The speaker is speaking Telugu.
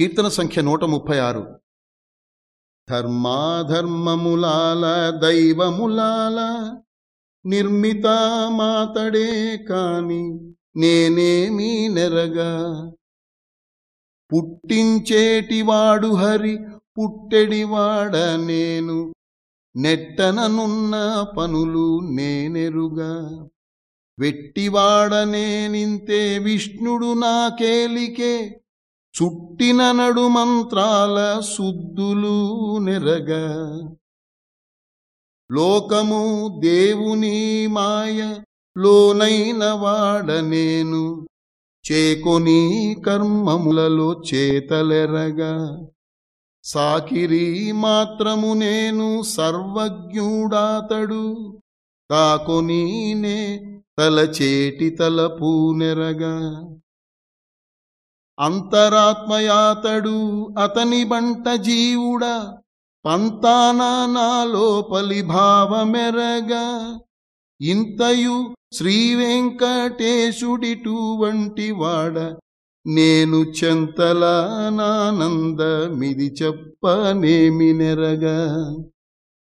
కీర్తన సంఖ్య నూట ముప్పై ఆరు. ధర్మాధర్మములాల దైవములాల నిర్మిత మాతడే కాని నేనేమీ నెరగా. పుట్టించేటివాడు హరి పుట్టెడివాడ నేను నెట్టననున్న పనులు నేనెరుగా. వెట్టివాడనేనింతే విష్ణుడు నాకేలికే చుట్టిన నడు మంత్రాల శుద్ధులు నెరగ. లోకము దేవుని మాయ లోనైన వాడ నేను. చేకొని కర్మములలో చేతలెరగా. సాకిరి మాత్రము నేను సర్వజ్ఞుడాతడు. కాకొనీనే తలచేటి తలపూ నెరగా. అంతరాత్మయాతడు అతని బంట జీవుడా పంతాన నా లోపలి ఇంతయు శ్రీ వాడ నేను చెంతలానానందమిది చెప్పనేమి నెరగా.